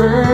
mind.